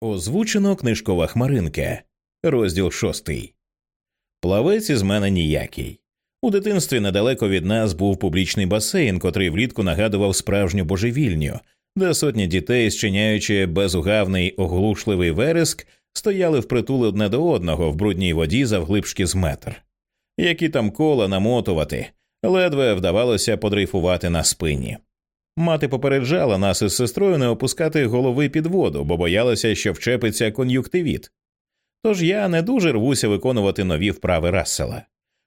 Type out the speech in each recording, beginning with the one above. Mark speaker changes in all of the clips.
Speaker 1: Озвучено книжкова хмаринка, розділ шостий. Плавець із мене ніякий. У дитинстві недалеко від нас був публічний басейн, котрий влітку нагадував справжню божевільню, де сотні дітей, зчиняючи безугавний оглушливий вереск, стояли впритул одне до одного в брудній воді завглибшки з метр. Які там кола намотувати, ледве вдавалося подрейфувати на спині. Мати попереджала нас із сестрою не опускати голови під воду, бо боялася, що вчепиться кон'юктивіт. Тож я не дуже рвуся виконувати нові вправи Рассела.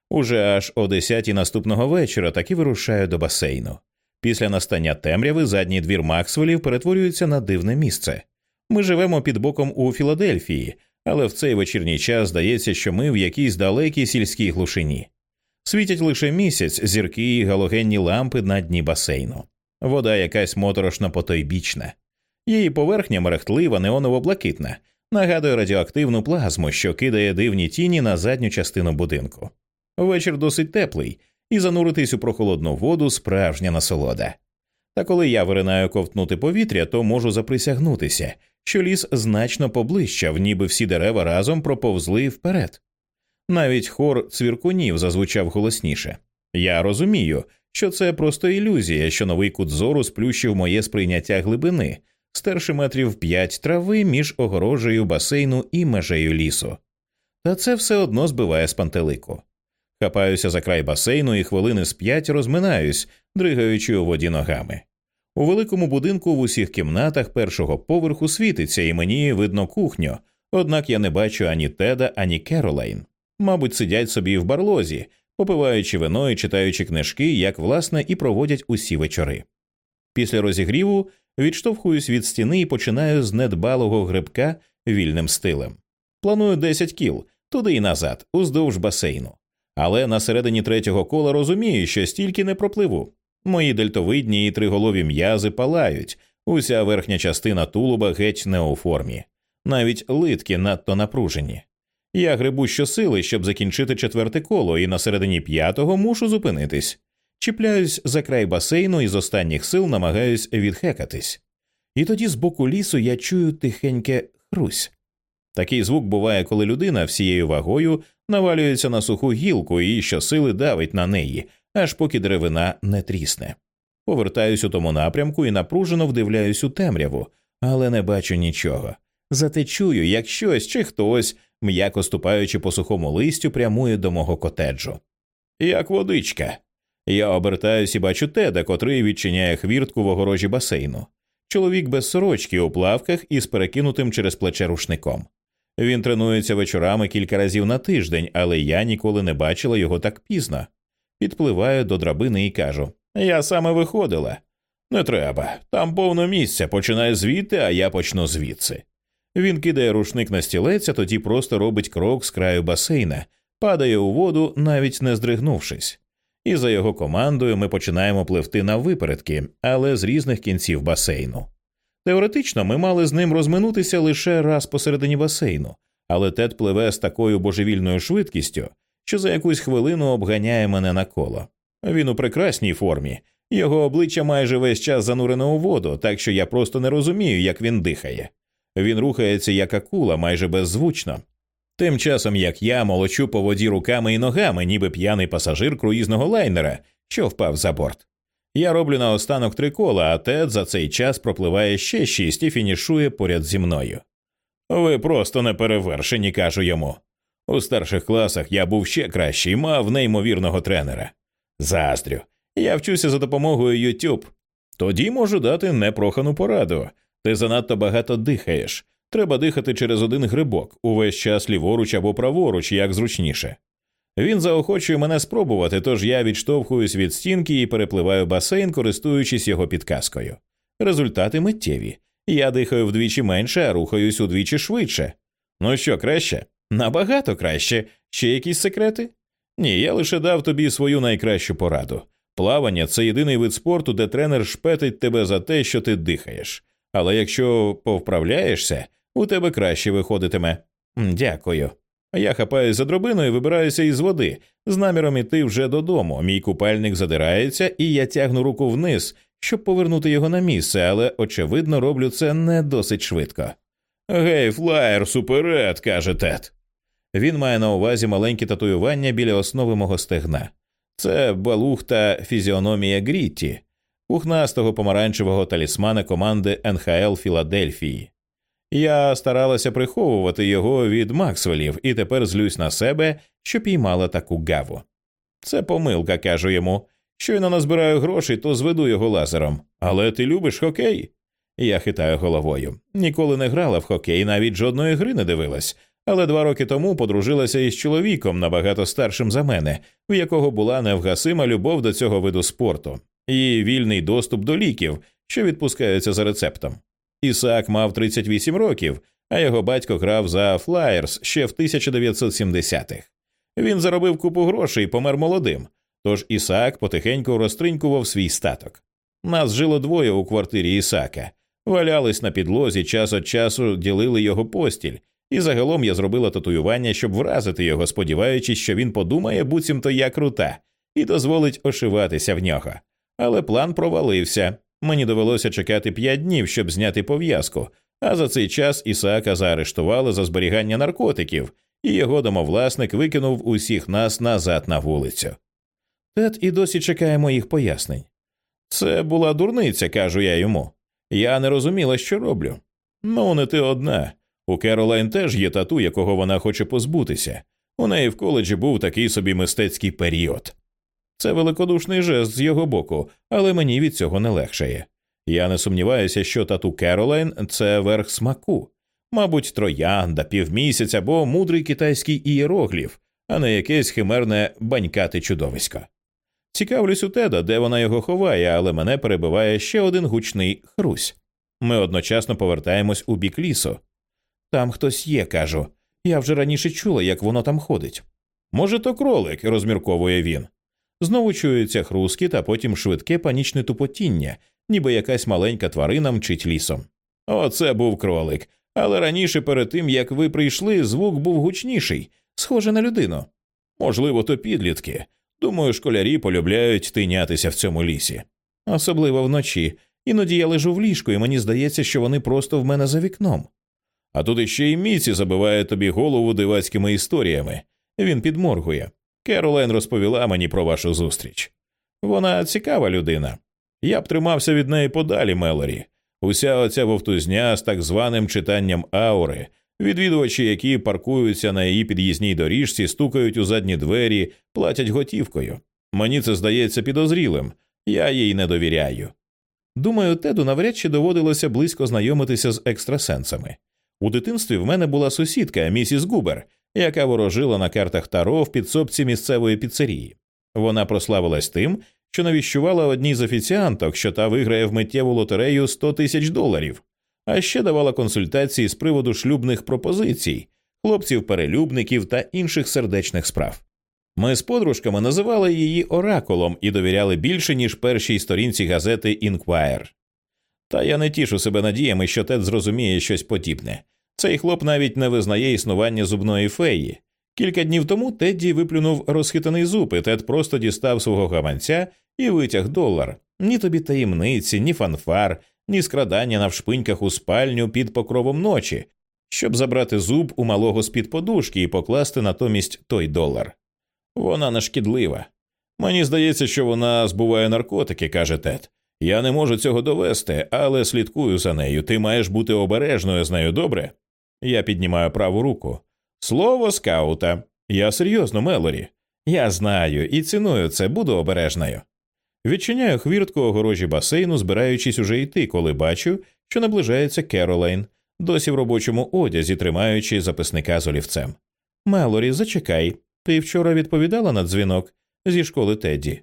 Speaker 1: Уже аж о десятій наступного вечора таки вирушаю до басейну. Після настання темряви задній двір Максвелів перетворюється на дивне місце. Ми живемо під боком у Філадельфії, але в цей вечірній час здається, що ми в якійсь далекій сільській глушині. Світять лише місяць, зірки і галогенні лампи на дні басейну. Вода якась моторошно потойбічна. Її поверхня мерехтлива, неоново-блакитна, нагадує радіоактивну плазму, що кидає дивні тіні на задню частину будинку. Вечір досить теплий, і зануритись у прохолодну воду справжня насолода. Та коли я виринаю ковтнути повітря, то можу заприсягнутися, що ліс значно поближчав, ніби всі дерева разом проповзли вперед. Навіть хор цвіркунів зазвучав голосніше. Я розумію, що це просто ілюзія, що новий кут зору сплющив моє сприйняття глибини, стерши метрів п'ять трави між огорожею басейну і межею лісу. Та це все одно збиває з пантелику. Хапаюся за край басейну і хвилини з п'ять розминаюсь, дригаючи у воді ногами. У великому будинку в усіх кімнатах першого поверху світиться, і мені видно кухню, однак я не бачу ані Теда, ані Керолайн. Мабуть, сидять собі в барлозі, попиваючи вино і читаючи книжки, як власне і проводять усі вечори. Після розігріву відштовхуюсь від стіни і починаю з недбалого грибка вільним стилем. Планую 10 кіл туди і назад, уздовж басейну. Але на середині третього кола розумію, що стільки не пропливу. Мої дельтовидні і триголові м'язи палають, уся верхня частина тулуба геть не у формі, навіть литки надто напружені. Я грибу щосили, щоб закінчити четверте коло, і на середині п'ятого мушу зупинитись. Чіпляюсь за край басейну і з останніх сил намагаюсь відхекатись. І тоді з боку лісу я чую тихеньке хрусь. Такий звук буває, коли людина всією вагою навалюється на суху гілку і щосили давить на неї, аж поки деревина не трісне. Повертаюсь у тому напрямку і напружено вдивляюсь у темряву, але не бачу нічого. Зате чую, як щось чи хтось, м'яко ступаючи по сухому листю, прямує до мого котеджу. Як водичка. Я обертаюсь і бачу теда, котрий відчиняє хвіртку в огорожі басейну. Чоловік без сорочки у плавках із перекинутим через плече рушником. Він тренується вечорами кілька разів на тиждень, але я ніколи не бачила його так пізно. Підпливаю до драбини і кажу Я саме виходила. Не треба. Там повно місця. Починай звідти, а я почну звідси. Він кидає рушник на стілець, а тоді просто робить крок з краю басейна, падає у воду, навіть не здригнувшись. І за його командою ми починаємо пливти на випередки, але з різних кінців басейну. Теоретично ми мали з ним розминутися лише раз посередині басейну, але Тед пливе з такою божевільною швидкістю, що за якусь хвилину обганяє мене на коло. Він у прекрасній формі, його обличчя майже весь час занурено у воду, так що я просто не розумію, як він дихає. Він рухається як акула, майже беззвучно. Тим часом як я молочу по воді руками і ногами, ніби п'яний пасажир круїзного лайнера, що впав за борт. Я роблю наостанок три кола, а Тед за цей час пропливає ще шість і фінішує поряд зі мною. Ви просто не перевершені, кажу йому. У старших класах я був ще кращий, мав неймовірного тренера. Заздрю. Я вчуся за допомогою YouTube. Тоді можу дати непрохану пораду. Ти занадто багато дихаєш. Треба дихати через один грибок, увесь час ліворуч або праворуч, як зручніше. Він заохочує мене спробувати, тож я відштовхуюсь від стінки і перепливаю басейн, користуючись його підказкою. Результати миттєві. Я дихаю вдвічі менше, а рухаюсь удвічі швидше. Ну що, краще? Набагато краще. Ще якісь секрети? Ні, я лише дав тобі свою найкращу пораду. Плавання це єдиний вид спорту, де тренер шпетить тебе за те, що ти дихаєш. Але якщо повправляєшся, у тебе краще виходитиме. Дякую. Я хапаюсь за дробину і вибираюся із води, з наміром іти вже додому. Мій купальник задирається, і я тягну руку вниз, щоб повернути його на місце, але, очевидно, роблю це не досить швидко. Гей, Флаєрс, уперед, каже Тед. Він має на увазі маленькі татуювання біля основи мого стегна. Це балухата фізіономія Грітті, пухнастого помаранчевого талісмана команди НХЛ Філадельфії. Я старалася приховувати його від Максвелів і тепер злюсь на себе, що піймала таку гаву. Це помилка, кажу йому. Щойно назбираю грошей, то зведу його лазером. Але ти любиш хокей? Я хитаю головою. Ніколи не грала в хокей, навіть жодної гри не дивилась, але два роки тому подружилася із чоловіком набагато старшим за мене, у якого була невгасима любов до цього виду спорту, і вільний доступ до ліків, що відпускаються за рецептом. Ісаак мав 38 років, а його батько грав за Флаєрс ще в 1970-х. Він заробив купу грошей і помер молодим, тож Ісаак потихеньку розтринькував свій статок. Нас жило двоє у квартирі Ісака, валялись на підлозі, час від часу ділили його постіль, і загалом я зробила татуювання, щоб вразити його, сподіваючись, що він подумає, буцімто я крута, і дозволить ошиватися в нього. Але план провалився. Мені довелося чекати п'ять днів, щоб зняти пов'язку, а за цей час Ісаака заарештували за зберігання наркотиків, і його домовласник викинув усіх нас назад на вулицю. Тед і досі чекає моїх пояснень. Це була дурниця, кажу я йому. Я не розуміла, що роблю. Ну, не ти одна. У Керолайн теж є тату, якого вона хоче позбутися. У неї в коледжі був такий собі мистецький період. Це великодушний жест з його боку, але мені від цього не легшає. Я не сумніваюся, що тату Керолайн це верх смаку, мабуть, троянда, півмісяць або мудрий китайський ієрогліф, а не якесь химерне банькати чудовисько. Цікавлюсь у теда, де вона його ховає, але мене перебиває ще один гучний хрусь. Ми одночасно повертаємось у бік лісу. Там хтось є, кажу. Я вже раніше чула, як воно там ходить. Може, то кролик, розмірковує він. Знову чується хрускіт, а потім швидке панічне тупотіння, ніби якась маленька тварина мчить лісом. Оце був кролик. Але раніше, перед тим як ви прийшли, звук був гучніший, схоже на людину. Можливо, то підлітки. Думаю, школярі полюбляють тинятися в цьому лісі. Особливо вночі. Іноді я лежу в ліжку, і мені здається, що вони просто в мене за вікном. А тут іще й міці забиває тобі голову дивацькими історіями. Він підморгує. Керолайн розповіла мені про вашу зустріч. Вона цікава людина. Я б тримався від неї подалі, Мелорі. Уся оця вовтузня з так званим читанням аури, відвідувачі, які паркуються на її під'їзній доріжці, стукають у задні двері, платять готівкою. Мені це здається підозрілим, я їй не довіряю. Думаю, Теду навряд чи доводилося близько знайомитися з екстрасенсами. У дитинстві в мене була сусідка, місіс Губер, яка ворожила на картах Таро в підсобці місцевої піцерії. Вона прославилась тим, що навіщувала одній з офіціанток, що та виграє в миттєву лотерею 100 тисяч доларів, а ще давала консультації з приводу шлюбних пропозицій, хлопців-перелюбників та інших сердечних справ. Ми з подружками називали її оракулом і довіряли більше, ніж першій сторінці газети Інквайр. Та я не тішу себе надіями, що Тед зрозуміє щось подібне. Цей хлоп навіть не визнає існування зубної феї. Кілька днів тому Тедді виплюнув розхитаний зуб, і Тед просто дістав свого гаманця і витяг долар. Ні тобі таємниці, ні фанфар, ні скрадання на вшпиньках у спальню під покровом ночі, щоб забрати зуб у малого з під подушки і покласти натомість той долар. Вона не шкідлива. Мені здається, що вона збуває наркотики, каже Тед. Я не можу цього довести, але слідкую за нею. Ти маєш бути обережною з нею добре. Я піднімаю праву руку. Слово скаута. Я серйозно, Мелорі. Я знаю і ціную це, буду обережною. Відчиняю хвіртку огорожі басейну, збираючись уже йти, коли бачу, що наближається Керолайн, досі в робочому одязі, тримаючи записника з олівцем. Мелорі, зачекай. Ти вчора відповідала на дзвінок зі школи Тедді.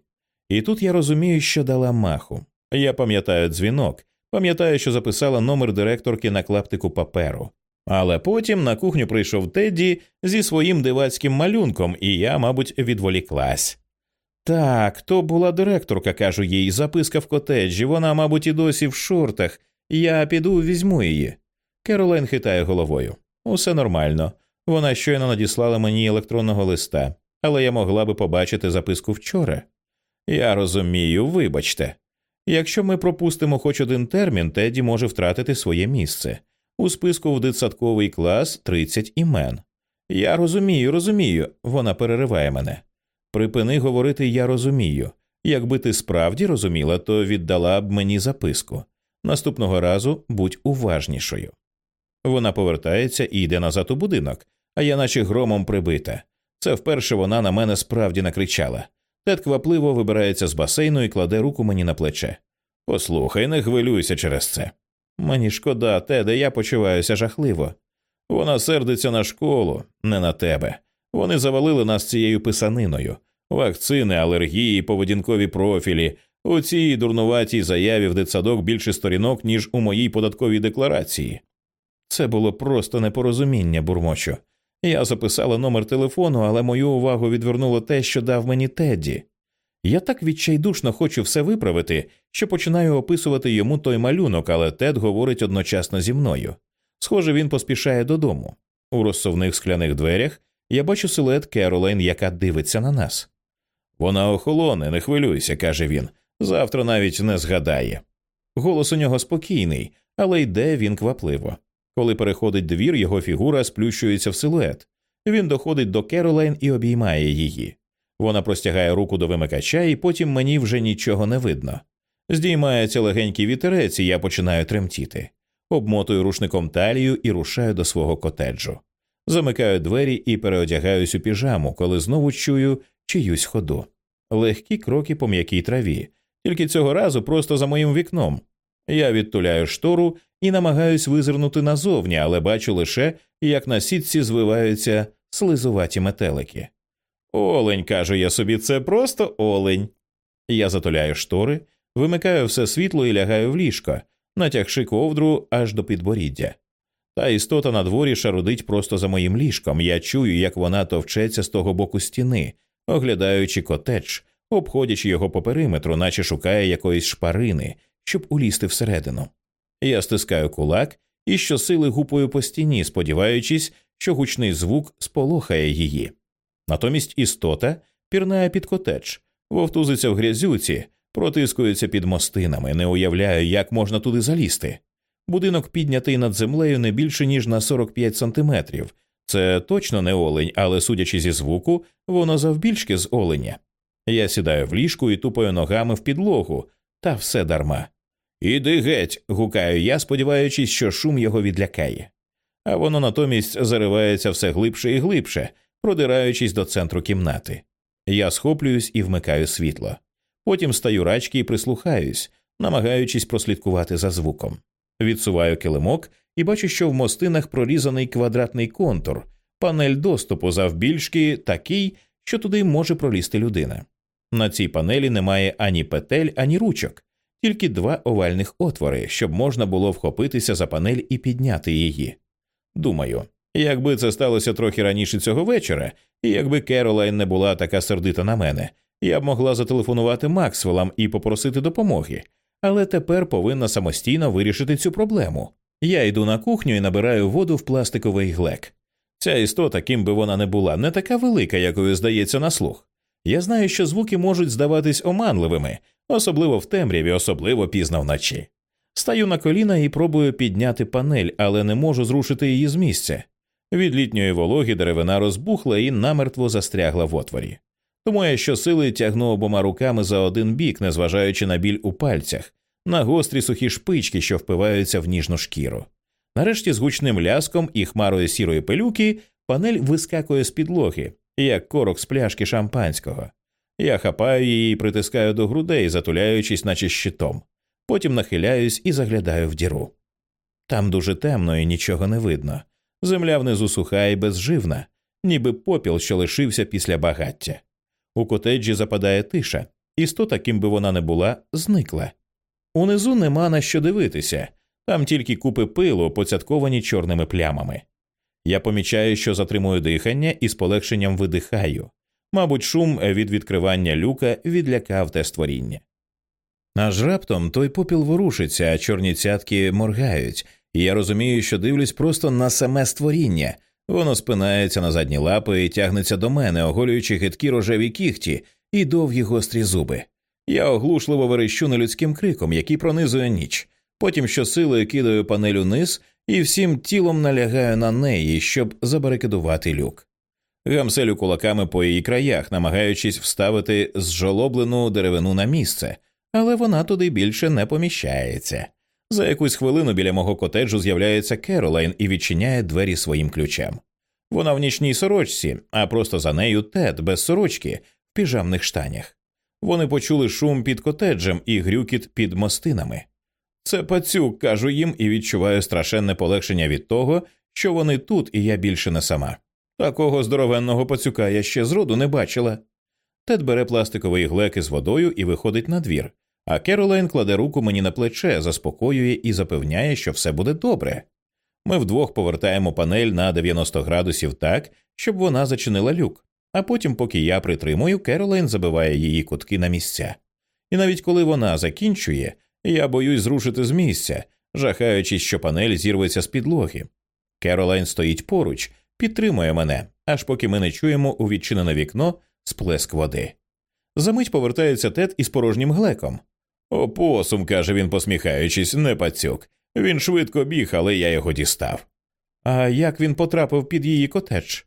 Speaker 1: І тут я розумію, що дала маху. Я пам'ятаю дзвінок, пам'ятаю, що записала номер директорки на клаптику паперу. Але потім на кухню прийшов Тедді зі своїм дивацьким малюнком, і я, мабуть, відволіклась. Так, то була директорка, кажу їй, записка в котеджі, вона, мабуть, і досі в шортах. Я піду візьму її. Керолайн хитає головою. Усе нормально. Вона щойно надіслала мені електронного листа, але я могла би побачити записку вчора. Я розумію, вибачте. Якщо ми пропустимо хоч один термін, Теді може втратити своє місце. У списку в дитсадковий клас 30 імен. Я розумію, розумію, вона перериває мене. Припини говорити я розумію. Якби ти справді розуміла, то віддала б мені записку. Наступного разу будь уважнішою. Вона повертається і йде назад у будинок, а я наче громом прибита. Це вперше вона на мене справді накричала. Тед квапливо вибирається з басейну і кладе руку мені на плече. Послухай, не хвилюйся через це. Мені шкода, Теде, я почуваюся жахливо. Вона сердиться на школу, не на тебе. Вони завалили нас цією писаниною вакцини, алергії, поведінкові профілі. У цій дурнуватій заяві в дитсадок більше сторінок, ніж у моїй податковій декларації. Це було просто непорозуміння, бурмочу. Я записала номер телефону, але мою увагу відвернуло те, що дав мені Тедді. Я так відчайдушно хочу все виправити, що починаю описувати йому той малюнок, але Тед говорить одночасно зі мною. Схоже, він поспішає додому. У розсувних скляних дверях я бачу силует Керолайн, яка дивиться на нас. Вона охолоне, не хвилюйся, каже він. Завтра навіть не згадає. Голос у нього спокійний, але йде він квапливо. Коли переходить двір, його фігура сплющується в силует. Він доходить до Керолайн і обіймає її. Вона простягає руку до вимикача, і потім мені вже нічого не видно. Здіймається легенький вітерець, і я починаю тремтіти. Обмотую рушником талію і рушаю до свого котеджу. Замикаю двері і переодягаюсь у піжаму, коли знову чую чиюсь ходу. Легкі кроки по м'якій траві, тільки цього разу просто за моїм вікном. Я відтуляю штору і намагаюсь визирнути назовні, але бачу лише, як на сітці звиваються слизуваті метелики. Олень, кажу я собі, це просто олень. Я затуляю штори, вимикаю все світло і лягаю в ліжко, натягши ковдру аж до підборіддя. Та істота на дворі шарудить просто за моїм ліжком. Я чую, як вона товчеться з того боку стіни, оглядаючи котедж, обходячи його по периметру, наче шукає якоїсь шпарини, щоб улізти всередину. Я стискаю кулак і щосили гупою по стіні, сподіваючись, що гучний звук сполохає її. Натомість істота пірнає під котедж, вовтузиться в грязюці, протискується під мостинами, не уявляю, як можна туди залізти. Будинок піднятий над землею не більше ніж на 45 сантиметрів. Це точно не олень, але, судячи зі звуку, воно завбільшки з оленя. Я сідаю в ліжку і тупаю ногами в підлогу, та все дарма. Іди геть. гукаю я, сподіваючись, що шум його відлякає. А воно натомість заривається все глибше і глибше, продираючись до центру кімнати. Я схоплююсь і вмикаю світло. Потім стаю рачки і прислухаюсь, намагаючись прослідкувати за звуком. Відсуваю килимок і бачу, що в мостинах прорізаний квадратний контур, панель доступу завбільшки такий, що туди може пролізти людина. На цій панелі немає ані петель, ані ручок, тільки два овальних отвори, щоб можна було вхопитися за панель і підняти її. Думаю, якби це сталося трохи раніше цього вечора, і якби Керолайн не була така сердита на мене, я б могла зателефонувати Максвеллам і попросити допомоги, але тепер повинна самостійно вирішити цю проблему. Я йду на кухню і набираю воду в пластиковий глек. Ця істота, ким би вона не була, не така велика, якою здається на слух. Я знаю, що звуки можуть здаватись оманливими, особливо в темряві, особливо пізно вночі. Стаю на коліна і пробую підняти панель, але не можу зрушити її з місця. Від літньої вологи деревина розбухла і намертво застрягла в отворі. Тому я щосили тягну обома руками за один бік, незважаючи на біль у пальцях, на гострі сухі шпички, що впиваються в ніжну шкіру. Нарешті з гучним ляском і хмарою сірої пилюки панель вискакує з підлоги, як корок з пляшки шампанського. Я хапаю її і притискаю до грудей, затуляючись, наче щитом. Потім нахиляюсь і заглядаю в діру. Там дуже темно і нічого не видно. Земля внизу суха і безживна, ніби попіл, що лишився після багаття. У котеджі западає тиша, істота, ким би вона не була, зникла. Унизу нема на що дивитися, там тільки купи пилу, поцятковані чорними плямами. Я помічаю, що затримую дихання і з полегшенням видихаю. Мабуть, шум від відкривання люка відлякав те створіння. Аж раптом той попіл ворушиться, а чорні цятки моргають, і я розумію, що дивлюсь просто на саме створіння. Воно спинається на задні лапи і тягнеться до мене, оголюючи гидкі рожеві кіхті і довгі гострі зуби. Я оглушливо верещу нелюдським криком, який пронизує ніч. Потім щосилою кидаю панель униз і всім тілом налягаю на неї, щоб забарикадувати люк. Гамселю кулаками по її краях, намагаючись вставити зжолоблену деревину на місце, але вона туди більше не поміщається. За якусь хвилину біля мого котеджу з'являється Керолайн і відчиняє двері своїм ключем. Вона в нічній сорочці, а просто за нею Тед без сорочки в піжамних штанях. Вони почули шум під котеджем і грюкіт під мостинами. Це пацюк, кажу їм, і відчуваю страшенне полегшення від того, що вони тут, і я більше не сама. Такого здоровенного пацюка я ще зроду не бачила. Тед бере пластиковий глек із водою і виходить на двір, а Керолайн кладе руку мені на плече, заспокоює і запевняє, що все буде добре. Ми вдвох повертаємо панель на 90 градусів так, щоб вона зачинила люк, а потім, поки я притримую, Керолайн забиває її кутки на місця. І навіть коли вона закінчує, я боюсь зрушити з місця, жахаючись, що панель зірветься з підлоги. Керолайн стоїть поруч, підтримує мене, аж поки ми не чуємо у відчинене вікно сплеск води. Замить повертається тет із порожнім глеком. Опосум, каже він, посміхаючись, не пацюк. Він швидко біг, але я його дістав. А як він потрапив під її котедж?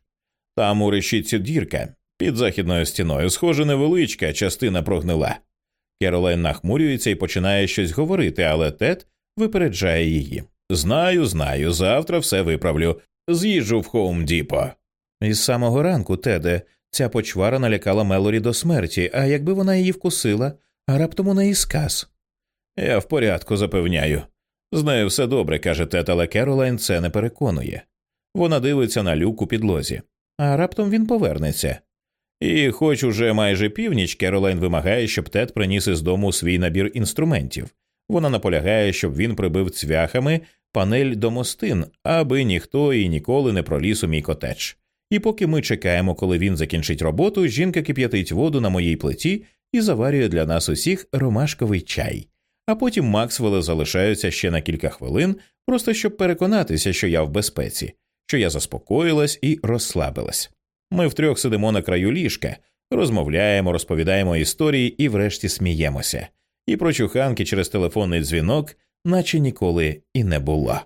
Speaker 1: Там у решітці дірка, під західною стіною, схоже, невеличка частина прогнила. Керолайн нахмурюється і починає щось говорити, але Тед випереджає її. Знаю, знаю, завтра все виправлю. З'їжджу в Хоум Діпо. Із самого ранку, Теде, ця почвара налякала Мелорі до смерті, а якби вона її вкусила, а раптом у неї сказ. Я в порядку запевняю. З нею все добре, каже Тед, але Керолайн це не переконує. Вона дивиться на люк у підлозі, а раптом він повернеться. І, хоч уже майже північ, Керолайн вимагає, щоб Тед приніс із дому свій набір інструментів. Вона наполягає, щоб він прибив цвяхами панель до мостин, аби ніхто і ніколи не проліз у мій котедж. І поки ми чекаємо, коли він закінчить роботу, жінка кип'ятить воду на моїй плиті і заварює для нас усіх ромашковий чай. А потім Максвелли залишаються ще на кілька хвилин, просто щоб переконатися, що я в безпеці, що я заспокоїлась і розслабилась. Ми втрьох сидимо на краю ліжка, розмовляємо, розповідаємо історії і врешті сміємося. І про чуханки через телефонний дзвінок, наче ніколи і не було.